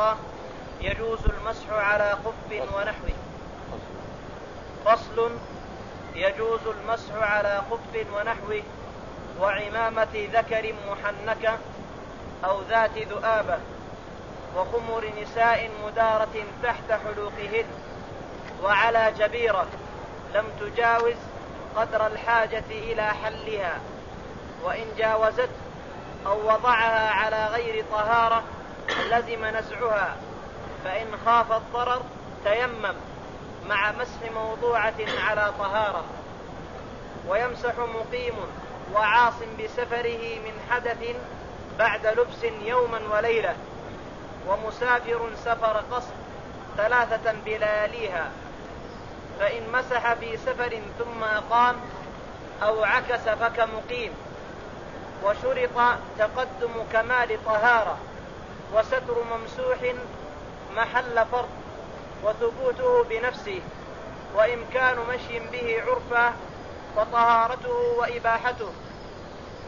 الله يجوز المسح على خف ونحوه. فصل يجوز المسح على خف ونحوه وعمامة ذكر محنكة أو ذات ذؤابة وخمر نساء مدارة تحت حلوقهن وعلى جبيرة لم تجاوز قدر الحاجة إلى حلها. وإن جاوزت أو وضعها على غير طهارة لزم نزعها فإن خاف الضرر تيمم مع مسح موضوعة على طهارة ويمسح مقيم وعاص بسفره من حدث بعد لبس يوما وليلة ومسافر سفر قصد ثلاثة بلياليها فإن مسح في سفر ثم أقام أو عكس فكمقيم وشرط تقدم كمال طهارة. وستر ممسوح محل فرض وثبوته بنفسه وإمكان مشي به عرفا وطهارته وإباحته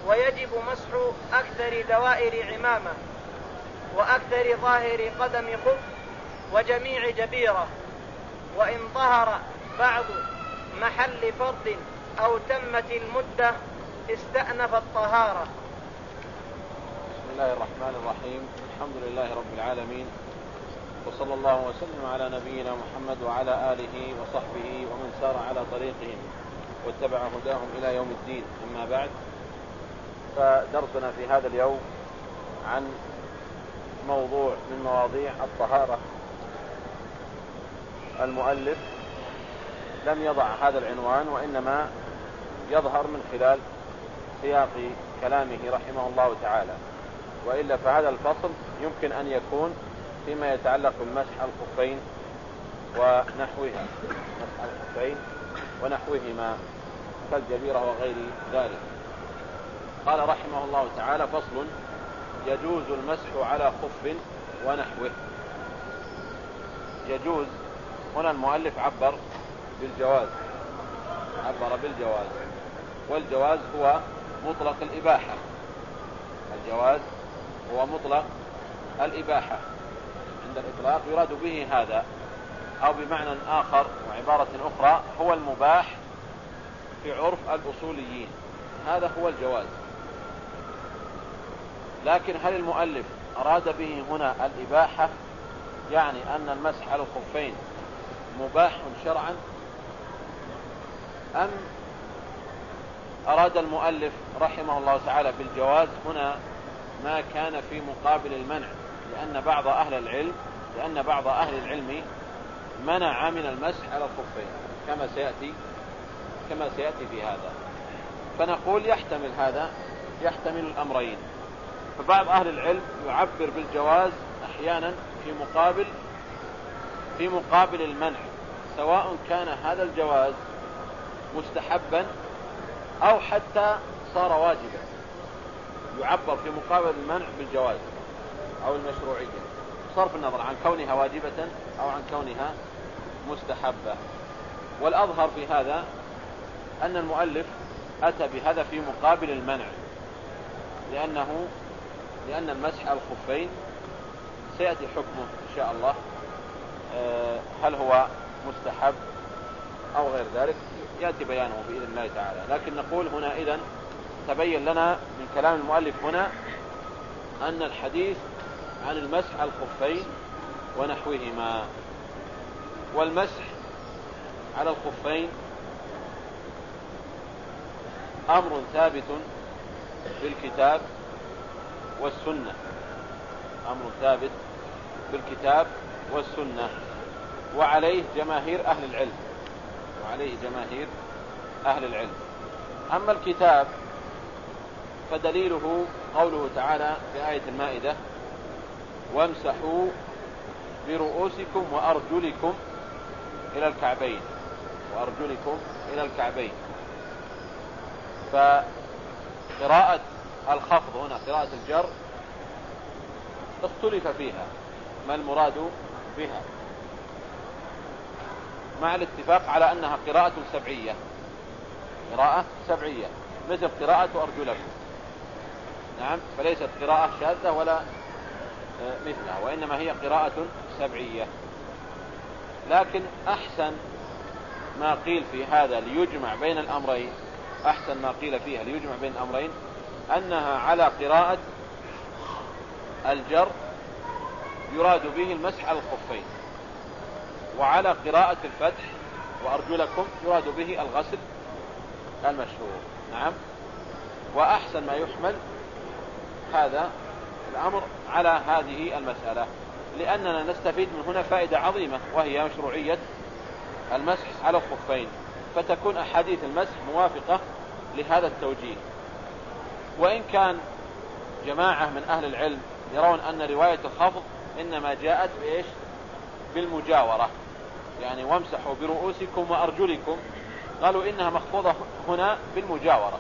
ويجب مسح أكثر دوائر عمامة وأكثر ظاهر قدم خف وجميع جبيرة وإن ظهر بعض محل فرض أو تمت المدة استأنف الطهارة. بسم الله الرحمن الرحيم الحمد لله رب العالمين وصلى الله وسلم على نبينا محمد وعلى آله وصحبه ومن سار على طريقهم واتبع هداهم إلى يوم الدين أما بعد فدرسنا في هذا اليوم عن موضوع من مواضيع الطهارة المؤلف لم يضع هذا العنوان وإنما يظهر من خلال سياق كلامه رحمه الله تعالى وإلا فهذا الفصل يمكن أن يكون فيما يتعلق بالمسح الخفين ونحوها مسح الخفين ونحوهما كالجبيرة وغير ذلك. قال رحمه الله تعالى فصل يجوز المسح على خف ونحوه. يجوز. هنا المؤلف عبر بالجواز عبر بالجواز والجواز هو مطلق الإباحة. الجواز هو مطلق الإباحة. عند الإطلاق يراد به هذا أو بمعنى آخر وعبارة أخرى هو المباح في عرف الأصوليين. هذا هو الجواز. لكن هل المؤلف أراد به هنا الإباحة؟ يعني أن المسح على الخفين مباح شرعا؟ أم أراد المؤلف رحمه الله تعالى بالجواز هنا ما كان في مقابل المنع لأن بعض أهل العلم لأن بعض أهل العلم منع من المسح على الخفين كما سيأتي كما سيأتي في هذا. فنقول يحتمل هذا يحتمل الأمرين. فبعض أهل العلم يعبر بالجواز أحيانا في مقابل في مقابل المنع سواء كان هذا الجواز مستحبا أو حتى صار واجبا. يعبر في مقابل المنع بالجواز أو المشروعية. صرف النظر عن كونها واجبة أو عن كونها مستحبة. والأظهر في هذا أن المؤلف أتى بهذا في مقابل المنع لأنه لأن المسح الخفين سيأتي حكمه إن شاء الله آه، هل هو مستحب أو غير ذلك يأتي بيانه بإذن الله تعالى. لكن نقول هنا إذن تبين لنا من كلام المؤلف هنا أن الحديث عن المسح على الخفين ونحوهما. والمسح على الخفين أمر ثابت في الكتاب والسنة. أمر ثابت في الكتاب والسنة. وعليه جماهير أهل العلم. وعليه جماهير أهل العلم. أما الكتاب فدليله قوله تعالى في آية المائدة وامسحوا برؤوسكم وأرجلكم إلى الكعبين. وأرجلكم إلى الكعبين. فقراءة الخفض هنا قراءة الجر اختلف فيها ما المراد بها؟ مع الاتفاق على أنها قراءة سبعية. قراءة سبعية. مثل قراءة أرجلكم؟ نعم فليست قراءة شاذة ولا آه، مثلها وإنما هي قراءة سبعية. لكن أحسن ما قيل في هذا ليجمع بين الأمرين أحسن ما قيل فيها ليجمع بين الأمرين أنها على قراءة الجر يراد به المسح على الخفين وعلى قراءة الفتح وأرجلكم يراد به الغسل المشهور. نعم وأحسن ما يحمل هذا الأمر على هذه المسألة لأننا نستفيد من هنا فائدة عظيمة وهي مشروعية المسح على الخفين فتكون أحاديث المسح موافقة لهذا التوجيه. وإن كان جماعة من أهل العلم يرون أن رواية الخفض إنما جاءت بإيش؟ بالمجاورة. يعني وامسحوا برؤوسكم وأرجلكم قالوا إنها مخفوضة هنا بالمجاورة.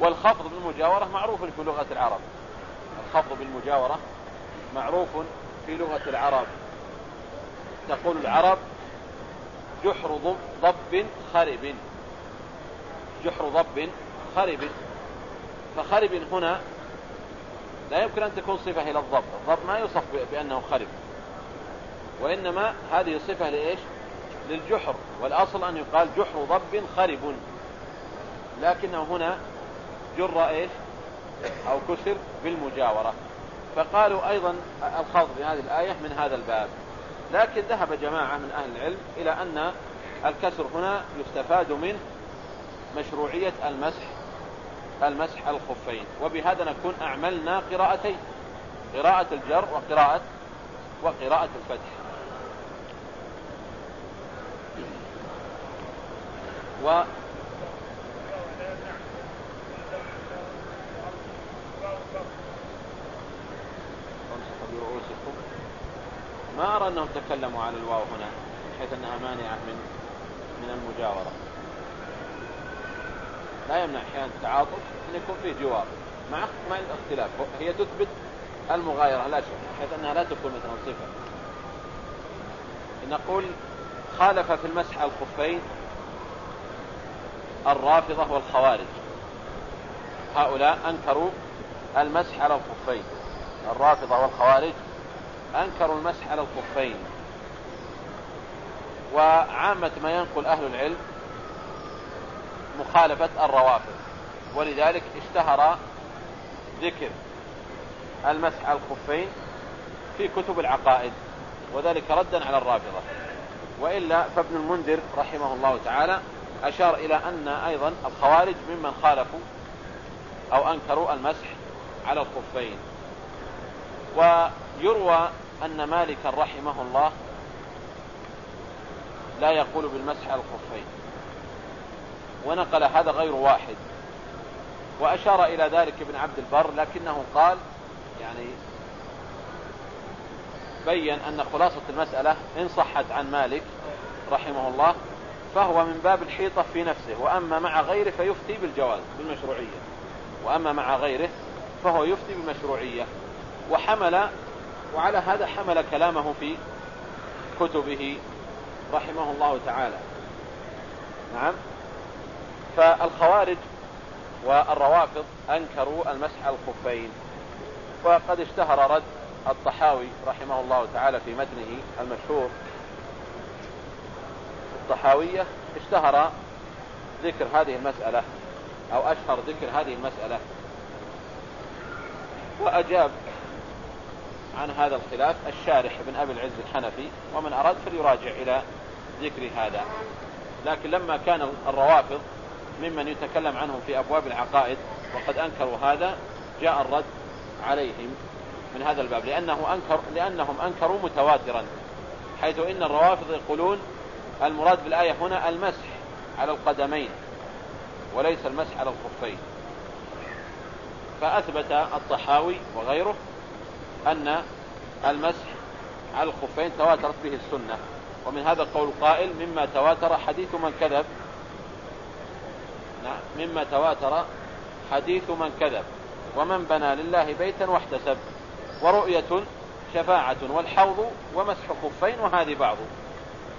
والخفض بالمجاورة معروف في لغة العرب. الخفض بالمجاورة معروف في لغة العرب. تقول العرب جحر ضب خرب. جحر ضب خرب. فخرب هنا لا يمكن أن تكون صفة إلى الضب. الضب ما يوصف بأنه خرب. وإنما هذه صفة لإيش؟ للجحر. والأصل أن يقال جحر ضب خرب. لكنه هنا جر إيش؟ أو كسر بالمجاورة. فقالوا أيضا الخاض بهذه الآية من هذا الباب. لكن ذهب جماعة من أهل العلم إلى أن الكسر هنا يستفاد منه مشروعية المسح المسح الخفين. وبهذا نكون أعملنا قراءتين قراءة الجر وقراءة وقراءة الفتح. و برؤوسكم ما أرى أنهم تكلموا عن الواو هنا حيث أنها مانعة من من المجاورة. لا يمنع أحيانا التعاطف أن يكون فيه جوار. مع مع الاختلاف هي تثبت المغايرة لا شك حيث أنها لا تكون مثلا صفة. نقول خالف في المسح الخفين الرافضة والخوارج. هؤلاء أنكروا المسح على الخفين. الرافضة والخوارج أنكروا المسح على الخفين وعامة ما ينقل أهل العلم مخالفة الروافض. ولذلك اشتهر ذكر المسح على الخفين في كتب العقائد وذلك ردا على الرافضة. وإلا فابن المنذر رحمه الله تعالى أشار إلى أن أيضا الخوارج ممن خالفوا أو أنكروا المسح على الخفين ويروى أن مالكا رحمه الله لا يقول بالمسح على الخفين. ونقل هذا غير واحد. وأشار إلى ذلك ابن عبد البر لكنه قال يعني بين أن خلاصة المسألة إن صحت عن مالك رحمه الله فهو من باب الحيطة في نفسه وأما مع غيره فيفتي بالجواز بالمشروعية. وأما مع غيره فهو يفتي بالمشروعية. وحمل وعلى هذا حمل كلامه في كتبه رحمه الله تعالى. نعم. فالخوارج والروافض أنكروا المسح الخفين وقد اشتهر رد الطحاوي رحمه الله تعالى في متنه المشهور. الطحاوية اشتهر ذكر هذه المسألة أو أشهر ذكر هذه المسألة. وأجاب عن هذا الخلاف الشارح بن أبي العز الحنفي ومن أراد فليراجع إلى ذكر هذا. لكن لما كان الروافض ممن يتكلم عنهم في أبواب العقائد وقد أنكروا هذا جاء الرد عليهم من هذا الباب لأنه أنكر لأنهم أنكروا متواترا حيث إن الروافض يقولون المراد بالآية هنا المسح على القدمين وليس المسح على الخفين. فأثبت الطحاوي وغيره أن المسح على الخفين تواترت به السنة. ومن هذا القول قائل مما تواتر حديث من كذب. نعم مما تواتر حديث من كذب. ومن بنى لله بيتا واحتسب. ورؤية شفاعة والحوض ومسح خفين وهذه بعض.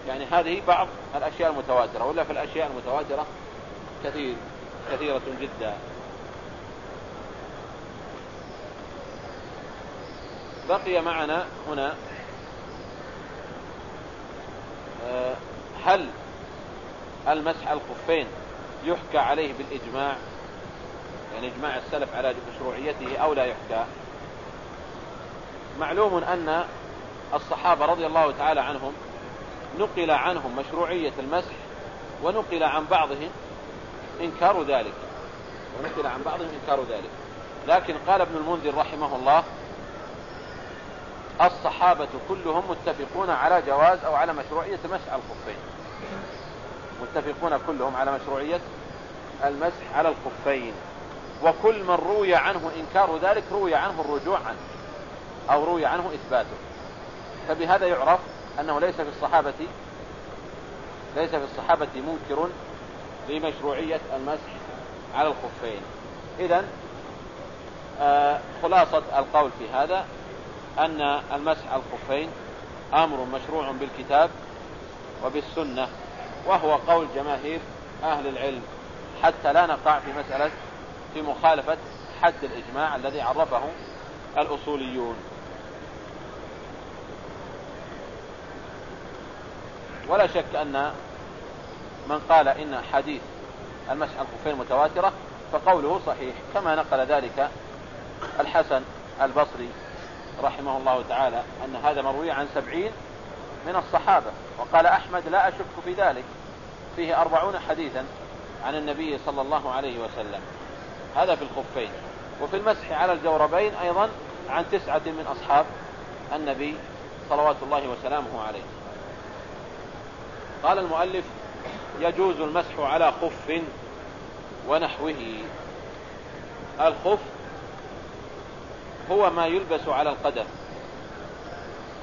يعني هذه بعض الأشياء المتواترة. ولا في الأشياء المتواترة كثير كثيرة جدا. بقي معنا هنا آه، هل المسح الخفين يحكى عليه بالإجماع؟ يعني إجماع السلف على مشروعيته أو لا يحكى؟ معلوم أن الصحابة رضي الله تعالى عنهم نقل عنهم مشروعية المسح ونقل عن بعضهم إنكار ذلك. ونقل عن بعضهم إنكار ذلك. لكن قال ابن المنذر رحمه الله الصحابة كلهم متفقون على جواز أو على مشروعية مسح الخفين. متفقون كلهم على مشروعية المسح على الخفين. وكل من روي عنه إنكار ذلك روي عنه الرجوع عنه أو روي عنه إثباته. فبهذا يعرف أنه ليس في الصحابة ليس في الصحابة منكر لمشروعية المسح على الخفين. إذا آه خلاصة القول في هذا. أن المسح الخفين أمر مشروع بالكتاب وبالسنة وهو قول جماهير أهل العلم حتى لا نقع في مسألة في مخالفة حد الإجماع الذي عرفه الأصوليون. ولا شك أن من قال إن حديث المسح الخفين متواترة فقوله صحيح كما نقل ذلك الحسن البصري. رحمه الله تعالى أن هذا مروي عن سبعين من الصحابة وقال أحمد لا أشك في ذلك فيه أربعون حديثا عن النبي صلى الله عليه وسلم هذا في الخفين. وفي المسح على الجوربين أيضا عن تسعة من أصحاب النبي صلوات الله وسلامه عليه. قال المؤلف يجوز المسح على خف ونحوه. الخف هو ما يلبس على القدم.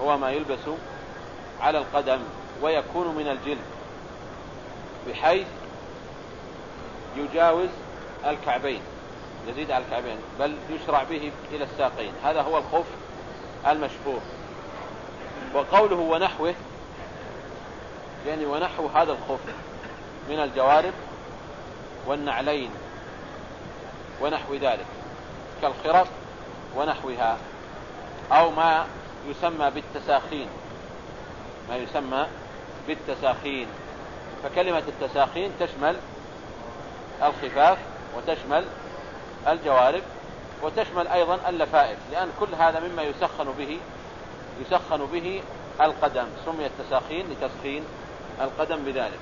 هو ما يلبس على القدم ويكون من الجلد بحيث يجاوز الكعبين يزيد على الكعبين بل يشرع به إلى الساقين. هذا هو الخف المشفوف وقوله ونحوه يعني ونحو هذا الخف من الجوارب والنعلين ونحو ذلك. كالخرق ونحوها أو ما يسمى بالتساخين. ما يسمى بالتساخين. فكلمة التساخين تشمل الخفاف وتشمل الجوارب وتشمل أيضا اللفائف لأن كل هذا مما يسخن به يسخن به القدم. سمي التساخين لتسخين القدم بذلك.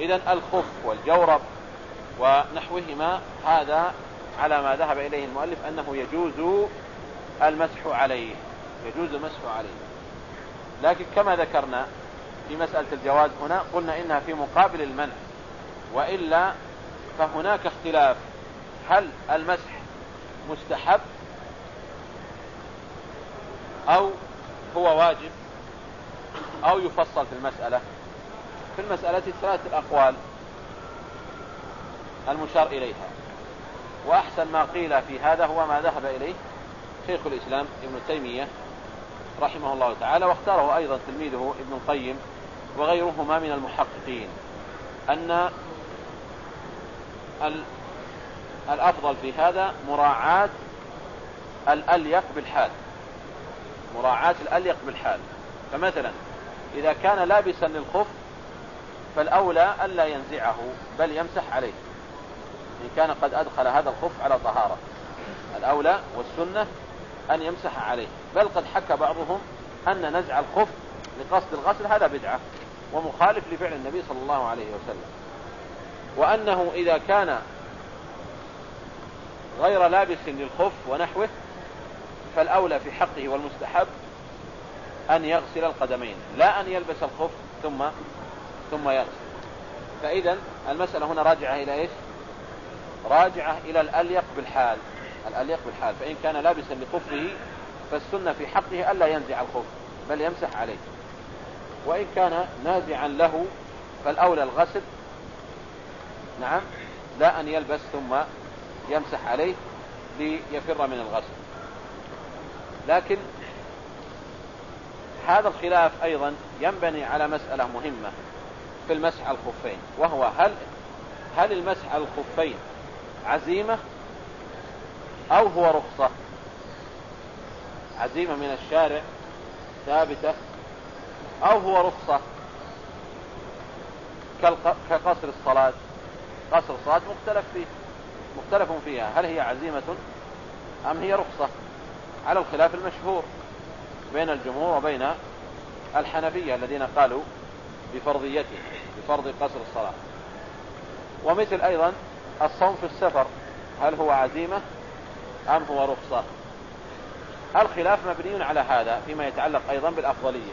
إذا الخف والجورب ونحوهما هذا على ما ذهب إليه المؤلف أنه يجوز المسح عليه. يجوز المسح عليه. لكن كما ذكرنا في مسألة الجواز هنا قلنا إنها في مقابل المنع. وإلا فهناك اختلاف. هل المسح مستحب أو هو واجب أو يفصل في المسألة؟ في المسألة ثلاثة الأقوال المشار إليها. وأحسن ما قيل في هذا هو ما ذهب إليه شيخ الإسلام ابن تيمية رحمه الله تعالى واختاره أيضا تلميذه ابن القيم وغيرهما من المحققين أن الأفضل في هذا مراعاة الأليق بالحال مراعاة الأليق بالحال. فمثلا إذا كان لابسا للخف فالأولى ألا ينزعه بل يمسح عليه. إن كان قد أدخل هذا الخف على طهارة. الأولى والسنة أن يمسح عليه. بل قد حكى بعضهم أن نزع الخف لقصد الغسل هذا بدعة ومخالف لفعل النبي صلى الله عليه وسلم. وأنه إذا كان غير لابس للخف ونحوه فالأولى في حقه والمستحب أن يغسل القدمين لا أن يلبس الخف ثم ثم يغسل. فإذا المسألة هنا راجعة إلى إيش؟ راجعة إلى الأليق بالحال الأليق بالحال. فإن كان لابسا لخفه فالسنة في حقه ألا ينزع الخف بل يمسح عليه. وإن كان نازعا له فالأولى الغسل نعم لا أن يلبس ثم يمسح عليه ليفر من الغسل. لكن هذا الخلاف أيضا ينبني على مسألة مهمة في المسح الخفين وهو هل هل المسح الخفين عزيمة أو هو رخصة. عزيمة من الشارع ثابتة أو هو رخصة. كقصر الصلاة. قصر الصلاة مختلف فيه مختلف فيها. هل هي عزيمة أم هي رخصة؟ على الخلاف المشهور بين الجمهور وبين الحنفية الذين قالوا بفرضيته بفرض قصر الصلاة. ومثل أيضا الصوم في السفر هل هو عزيمة أم هو رخصة؟ الخلاف مبني على هذا فيما يتعلق أيضا بالأفضلية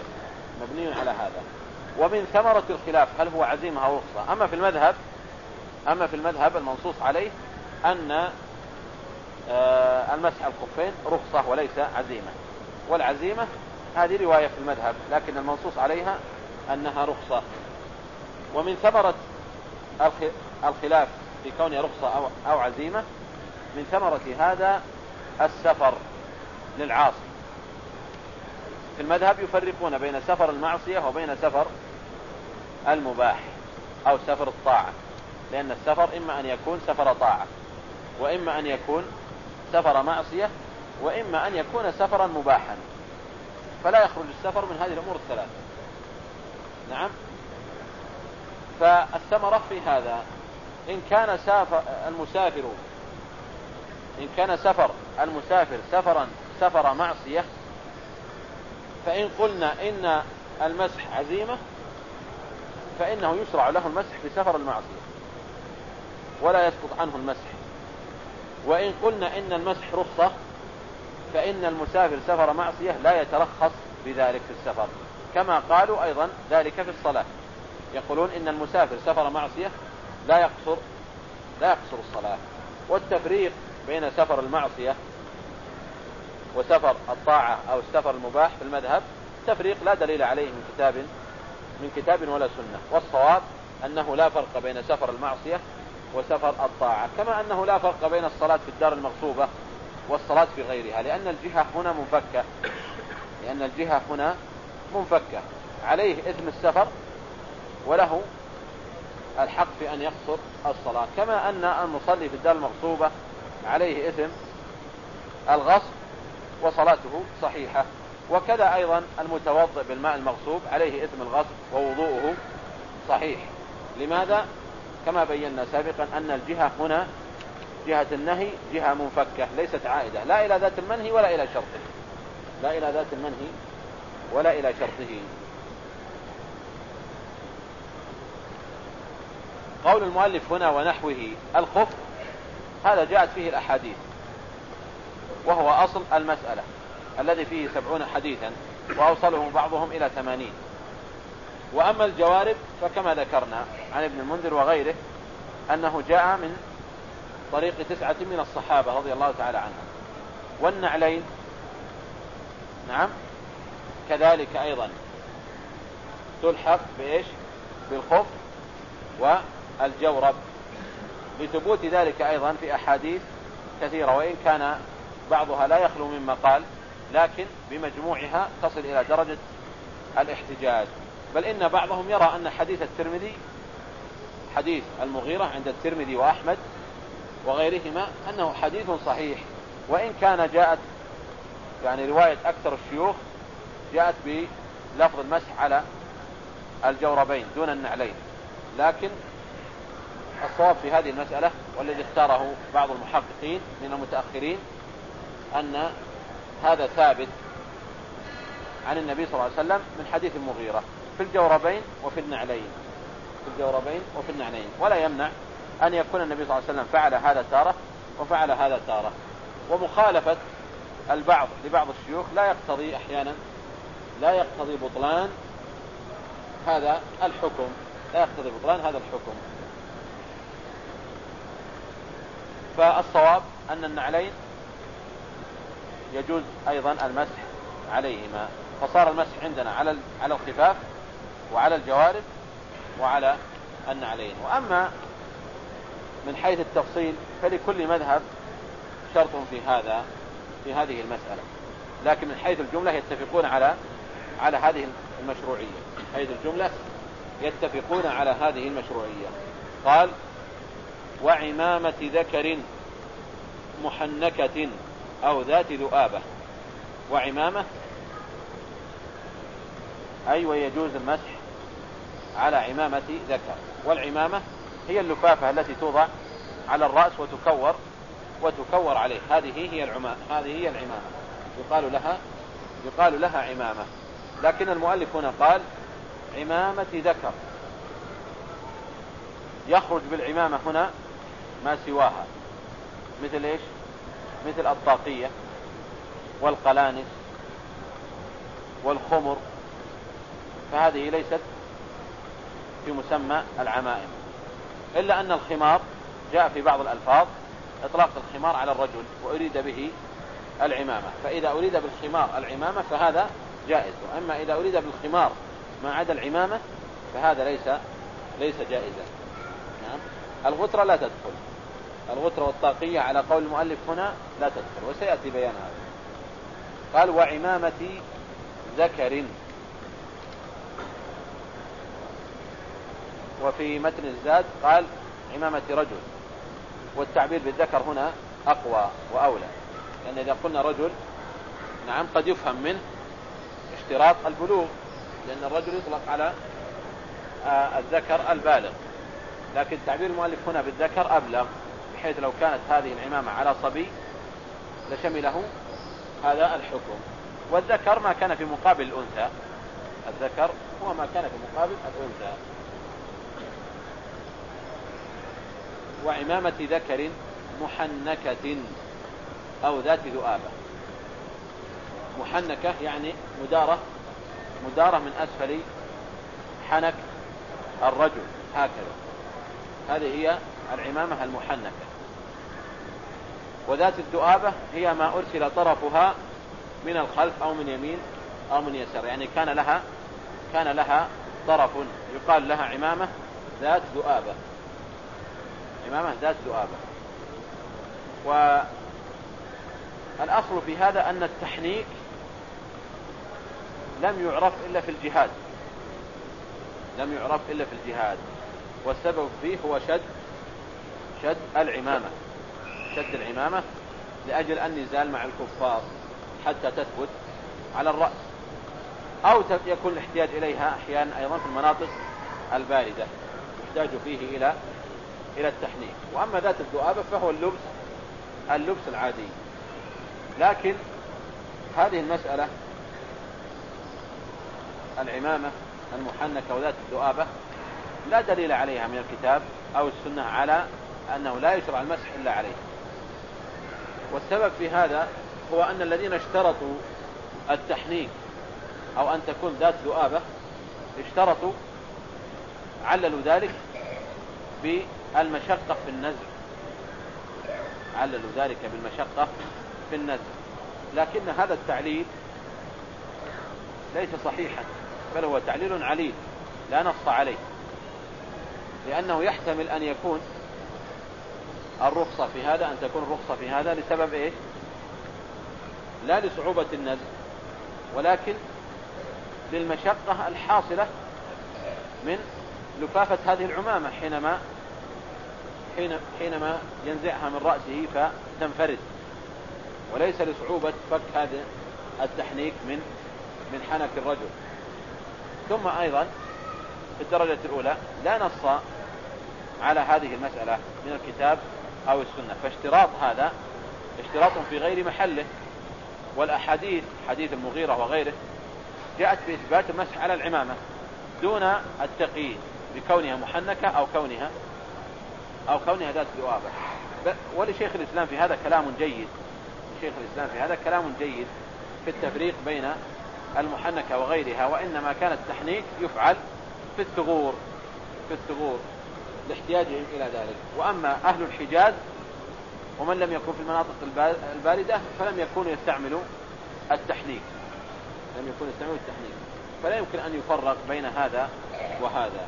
مبني على هذا. ومن ثمرة الخلاف هل هو عزيمة أو رخصة؟ أما في المذهب أما في المذهب المنصوص عليه أن آه، المسح الخفين رخصة وليس عزيمة. والعزيمة هذه رواية في المذهب لكن المنصوص عليها أنها رخصة. ومن ثمرة الخلاف في كونها رخصة أو, أو عزيمة من ثمرة هذا السفر للعاصي. في المذهب يفرقون بين سفر المعصية وبين سفر المباح أو سفر الطاعة لأن السفر إما أن يكون سفر طاعة وإما أن يكون سفر معصية وإما أن يكون سفرا مباحا. فلا يخرج السفر من هذه الأمور الثلاث نعم؟ فالثمرة في هذا إن كان سافر المسافر إن كان سفر المسافر سفرا سفر معصية فإن قلنا إن المسح عزيمة فإنه يشرع له المسح في سفر المعصية ولا يسقط عنه المسح. وإن قلنا إن المسح رخصة فإن المسافر سفر معصية لا يترخص بذلك في السفر. كما قالوا أيضا ذلك في الصلاة. يقولون إن المسافر سفر معصية لا يقصر لا يقصر الصلاة. والتفريق بين سفر المعصية وسفر الطاعة أو السفر المباح في المذهب تفريق لا دليل عليه من كتاب من كتاب ولا سنة. والصواب أنه لا فرق بين سفر المعصية وسفر الطاعة كما أنه لا فرق بين الصلاة في الدار المغصوبة والصلاة في غيرها لأن الجهة هنا منفكة. لأن الجهة هنا منفكة. عليه إثم السفر وله الحق في أن يقصر الصلاة. كما أن المصلي في الدار المغصوبة عليه إثم الغصب وصلاته صحيحة. وكذا أيضا المتوضئ بالماء المغصوب عليه إثم الغصب ووضوءه صحيح. لماذا؟ كما بينا سابقا أن الجهة هنا جهة النهي جهة منفكة ليست عائدة. لا إلى ذات المنهي ولا إلى شرطه. لا إلى ذات المنهي ولا إلى شرطه. قول المؤلف هنا ونحوه الخف هذا جاءت فيه الأحاديث وهو أصل المسألة الذي فيه سبعون حديثا وأوصله بعضهم إلى ثمانين. وأما الجوارب فكما ذكرنا عن ابن المنذر وغيره أنه جاء من طريق تسعة من الصحابة رضي الله تعالى عنهم. والنعلين نعم كذلك أيضا تلحق بإيش؟ بالخف والجورب لثبوت ذلك أيضا في أحاديث كثيرة وإن كان بعضها لا يخلو من مقال لكن بمجموعها تصل إلى درجة الاحتجاج. بل إن بعضهم يرى أن حديث الترمذي حديث المغيرة عند الترمذي وأحمد وغيرهما أنه حديث صحيح. وإن كان جاءت يعني رواية أكثر الشيوخ جاءت بلفظ المسح على الجوربين دون النعلين. لكن الصواب في هذه المسألة والذي اختاره بعض المحققين من المتأخرين أن هذا ثابت عن النبي صلى الله عليه وسلم من حديث المغيرة في الجوربين وفي النعلين. في الجوربين وفي النعلين. ولا يمنع أن يكون النبي صلى الله عليه وسلم فعل هذا تارة وفعل هذا تارة. ومخالفة البعض لبعض الشيوخ لا يقتضي أحيانا لا يقتضي بطلان هذا الحكم. لا يقتضي بطلان هذا الحكم. فالصواب أن النعلين يجوز أيضا المسح عليهما. فصار المسح عندنا على على الخفاف وعلى الجوارب وعلى النعلين. وأما من حيث التفصيل فلكل مذهب شرط في هذا في هذه المسألة. لكن من حيث الجملة يتفقون على على هذه المشروعية. حيث الجملة يتفقون على هذه المشروعية. قال وعمامة ذكر محنكة أو ذات ذؤابة. وعمامة؟ أي ويجوز المسح على عمامة ذكر. والعمامة هي اللفافة التي توضع على الرأس وتكور وتكور عليه. هذه هي العمامة هذه هي العمامة. يقال لها يقال لها عمامة. لكن المؤلف هنا قال عمامة ذكر. يخرج بالعمامة هنا ما سواها. مثل إيش؟ مثل الطاقية والقلانس والخمر. فهذه ليست في مسمى العمائم. إلا أن الخمار جاء في بعض الألفاظ إطلاق الخمار على الرجل وأريد به العمامة. فإذا أريد بالخمار العمامة فهذا جائز. وأما إذا أريد بالخمار ما عدا العمامة فهذا ليس ليس جائزا. نعم. الغترة لا تدخل. الغترة والطاقية على قول المؤلف هنا لا تدخل وسيأتي بيان هذا. قال وعمامة ذكر. وفي متن الزاد قال عمامة رجل. والتعبير بالذكر هنا أقوى وأولى لأن إذا قلنا رجل نعم قد يفهم منه اشتراط البلوغ لأن الرجل يطلق على آه، الذكر البالغ. لكن تعبير المؤلف هنا بالذكر أبلغ. بحيث لو كانت هذه العمامة على صبي لشمله هذا الحكم. والذكر ما كان في مقابل الأنثى. الذكر هو ما كان في مقابل الأنثى. وعمامة ذكر محنكة أو ذات ذؤابة محنكة يعني مدارة مدارة من أسفل حنك الرجل هكذا. هذه هي العمامة المحنكة. وذات الذؤابة هي ما أرسل طرفها من الخلف أو من يمين أو من يسار. يعني كان لها كان لها طرف يقال لها عمامة ذات ذؤابة عمامة ذات ذؤابة والأصل في هذا أن التحنيك لم يعرف إلا في الجهاد. لم يعرف إلا في الجهاد. والسبب فيه هو شد شد العمامة. شد العمامة لأجل النزال مع الكفار حتى تثبت على الرأس. أو يكون الاحتياج إليها أحيانا أيضا في المناطق الباردة يحتاج فيه إلى إلى التحنيك. وأما ذات الذؤابة فهو اللبس اللبس العادي. لكن هذه المسألة العمامة المحنكة وذات الذؤابة لا دليل عليها من الكتاب أو السنة على أنه لا يشرع المسح إلا عليه والسبب في هذا هو أن الذين اشترطوا التحنيك أو أن تكون ذات ذؤابة اشترطوا عللوا ذلك بالمشقة في النزع. عللوا ذلك بالمشقة في النزع. لكن هذا التعليل ليس صحيحا بل هو تعليل عليل لا نص عليه لأنه يحتمل أن يكون الرخصة في هذا أن تكون الرخصة في هذا لسبب إيش لا لصعوبة النزع ولكن للمشقة الحاصلة من لفافة هذه العمامة حينما حين حينما ينزعها من رأسه فتنفرد. وليس لصعوبة فك هذا التحنيك من من حنك الرجل. ثم أيضا في الدرجة الأولى لا نص على هذه المسألة من الكتاب أو السنة. فاشتراط هذا اشتراط في غير محله. والأحاديث حديث المغيرة وغيره جاءت بإثبات المسح على العمامة دون التقييد بكونها محنكة أو كونها أو كونها ذات ذؤابة ولشيخ الإسلام في هذا كلام جيد. شيخ الإسلام في هذا كلام جيد في التفريق بين المحنكة وغيرها وإنما كان التحنيك يفعل في الثغور في الثغور. لاحتياجهم إلى ذلك. وأما أهل الحجاز ومن لم يكن في المناطق الباردة فلم يكونوا يستعملوا التحنيك لم يكونوا يستعملوا التحنيك فلا يمكن أن يفرق بين هذا وهذا.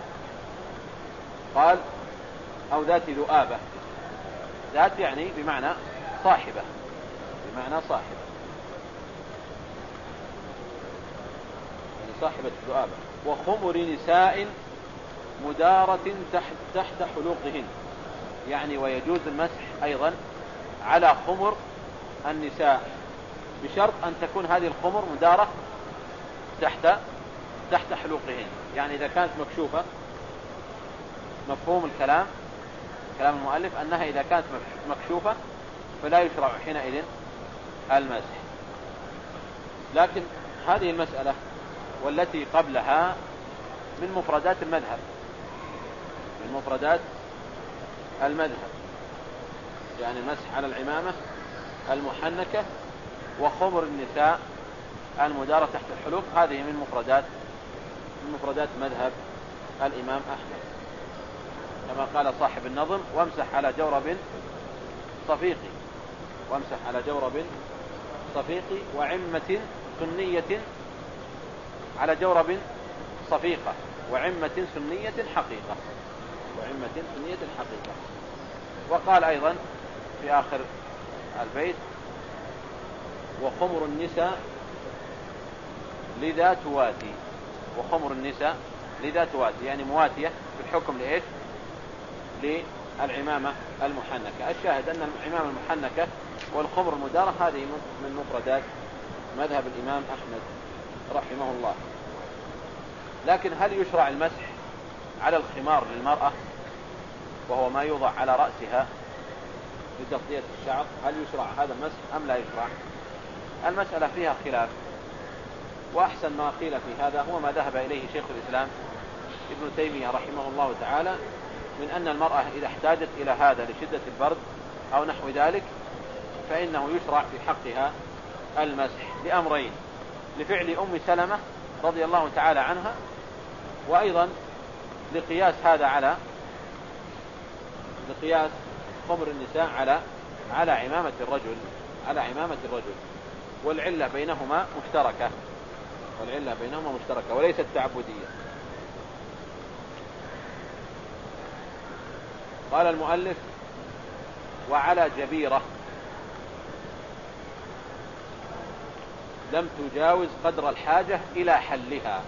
قال أو ذات ذؤابة. ذات يعني بمعنى صاحبة. بمعنى صاحبة. يعني صاحبة الذؤابة وخمر نساء مدارة تحت, تحت حلوقهن. يعني ويجوز المسح أيضا على خمر النساء. بشرط أن تكون هذه الخمر مدارة تحت تحت حلوقهن. يعني إذا كانت مكشوفة مفهوم الكلام كلام المؤلف أنها إذا كانت مكشوفة فلا يشرع حينئذ المسح. لكن هذه المسألة والتي قبلها من مفردات المذهب. من مفردات المذهب يعني المسح على العمامة المحنكة وخمر النساء المدارة تحت الحلوف هذه من مفردات من مفردات مذهب الإمام أحمد. كما قال صاحب النظم وامسح على جورب صفيقي وامسح على جورب صفيقي وعمة سنية على جورب صفيقة وعمة سنية حقيقة. وعمة سنية حقيقة وقال أيضا في آخر البيت وخمر النساء لذا تواتي. وخمر النساء لذا تواتي. يعني مواتية في الحكم لإيش؟ للعمامة المحنكة. الشاهد أن العمامة المحنكة والخمر المدارة هذه من مفردات مذهب الإمام أحمد رحمه الله. لكن هل يشرع المسح على الخمار للمرأة؟ وهو ما يوضع على رأسها لتغطية الشعر هل يشرع هذا المسح أم لا يشرع؟ المسألة فيها خلاف. وأحسن ما قيل في هذا هو ما ذهب إليه شيخ الإسلام ابن تيمية رحمه الله تعالى من أن المرأة إذا احتاجت إلى هذا لشدة البرد أو نحو ذلك فإنه يشرع في حقها المسح لأمرين لفعل أم سلمة رضي الله تعالى عنها وأيضا لقياس هذا على لقياس خمر النساء على على عمامة الرجل على عمامة الرجل. والعلة بينهما مشتركة. والعلة بينهما مشتركة وليست تعبدية. قال المؤلف وعلى جبيرة. لم تجاوز قدر الحاجة إلى حلها.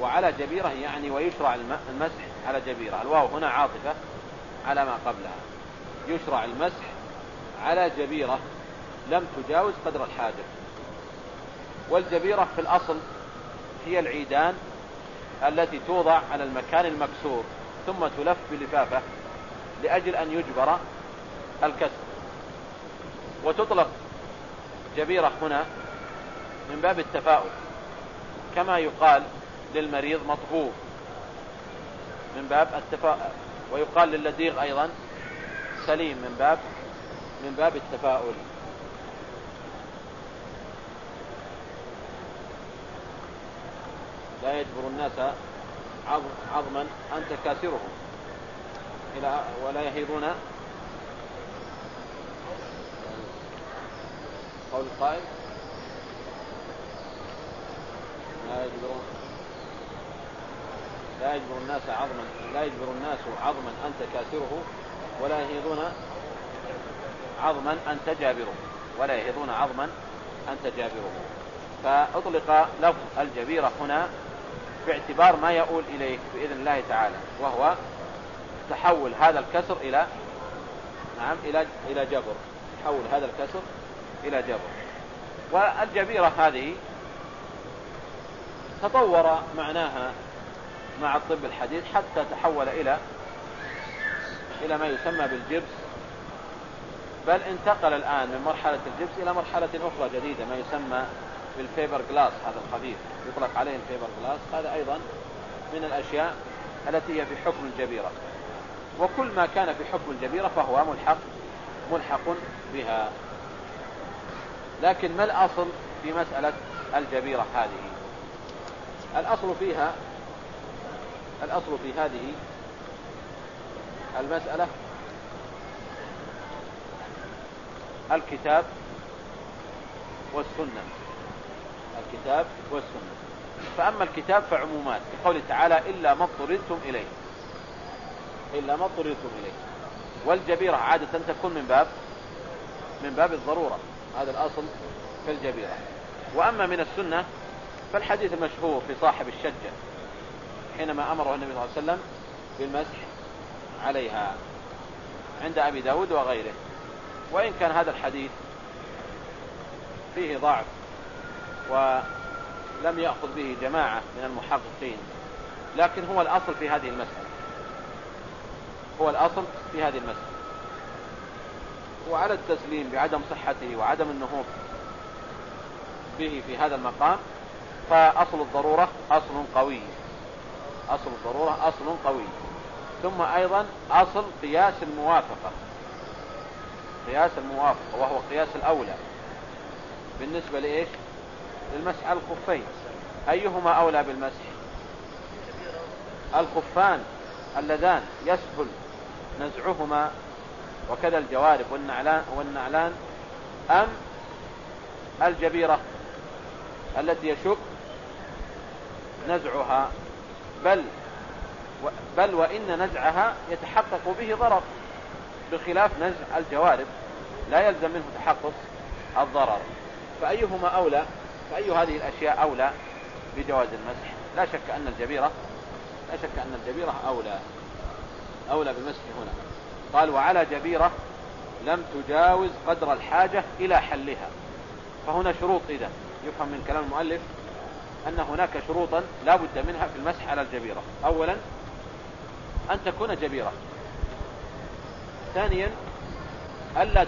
وعلى جبيرة يعني ويشرع المسح على جبيرة. الواو هنا عاطفة. على ما قبلها. يشرع المسح على جبيرة لم تجاوز قدر الحاجة. والجبيرة في الأصل هي العيدان التي توضع على المكان المكسور ثم تلف بلفافة لأجل أن يجبر الكسر. وتطلق جبيرة هنا من باب التفاؤل كما يقال للمريض مطبوب من باب التفاؤل ويقال للذيغ أيضا سليم من باب من باب التفاؤل. لا يجبر الناس عظما أنت كاسرهم إلى ولا يهيضون قول القائل لا يجبرون. لا يجبر الناس عظما لا يجبر الناس عظما أنت كاسره ولا يهيضون عظما أنت جابره ولا يهيضون عظما أنت جابره فأطلق لفظ الجبيرة هنا باعتبار ما يؤول إليه بإذن الله تعالى وهو تحول هذا الكسر إلى نعم إلى إلى جبر. تحول هذا الكسر إلى جبر. والجبيرة هذه تطور معناها مع الطب الحديث حتى تحول إلى إلى ما يسمى بالجبس. بل انتقل الآن من مرحلة الجبس إلى مرحلة أخرى جديدة ما يسمى بالفيبر جلاس هذا الخفيف يطلق عليه الفيبر جلاس. هذا أيضا من الأشياء التي هي في حكم الجبيرة. وكل ما كان في حكم الجبيرة فهو ملحق ملحق بها. لكن ما الأصل في مسألة الجبيرة هذه؟ الأصل فيها الأصل في هذه المسألة الكتاب والسنة. الكتاب والسنة. فأما الكتاب فعمومات بقوله تعالى إلا ما اضطررتم إليه. إلا ما اضطررتم إليه. والجبيرة عادة تكون من باب من باب الضرورة. هذا الأصل في الجبيرة. وأما من السنة فالحديث المشهور في صاحب الشجة. حينما أمره النبي صلى الله عليه وسلم بالمسح عليها عند أبي داود وغيره. وإن كان هذا الحديث فيه ضعف ولم يأخذ به جماعة من المحققين لكن هو الأصل في هذه المسألة. هو الأصل في هذه المسألة. وعلى التسليم بعدم صحته وعدم النهوض به في هذا المقام فأصل الضرورة أصل قوي. أصل الضرورة أصل قوي. ثم أيضا أصل قياس الموافقة. قياس الموافقة وهو قياس الأولى. بالنسبة لإيش؟ للمسح الخفين. أيهما أولى بالمسح؟ الخفان اللذان يسهل نزعهما. وكذا الجوارب والنعلان, والنعلان. أم الجبيرة التي يشك نزعها؟ بل بل وإن نزعها يتحقق به ضرر بخلاف نزع الجوارب لا يلزم منه تحقق الضرر. فأيهما أولى؟ فأي هذه الأشياء أولى بجواز المسح؟ لا شك أن الجبيرة لا شك أن الجبيرة أولى أولى بالمسح هنا. قال وعلى جبيرة لم تجاوز قدر الحاجة إلى حلها. فهنا شروط إذا يفهم من كلام المؤلف أن هناك شروطا لا بد منها في المسح على الجبيرة. أولا أن تكون جبيرة. ثانيا ألا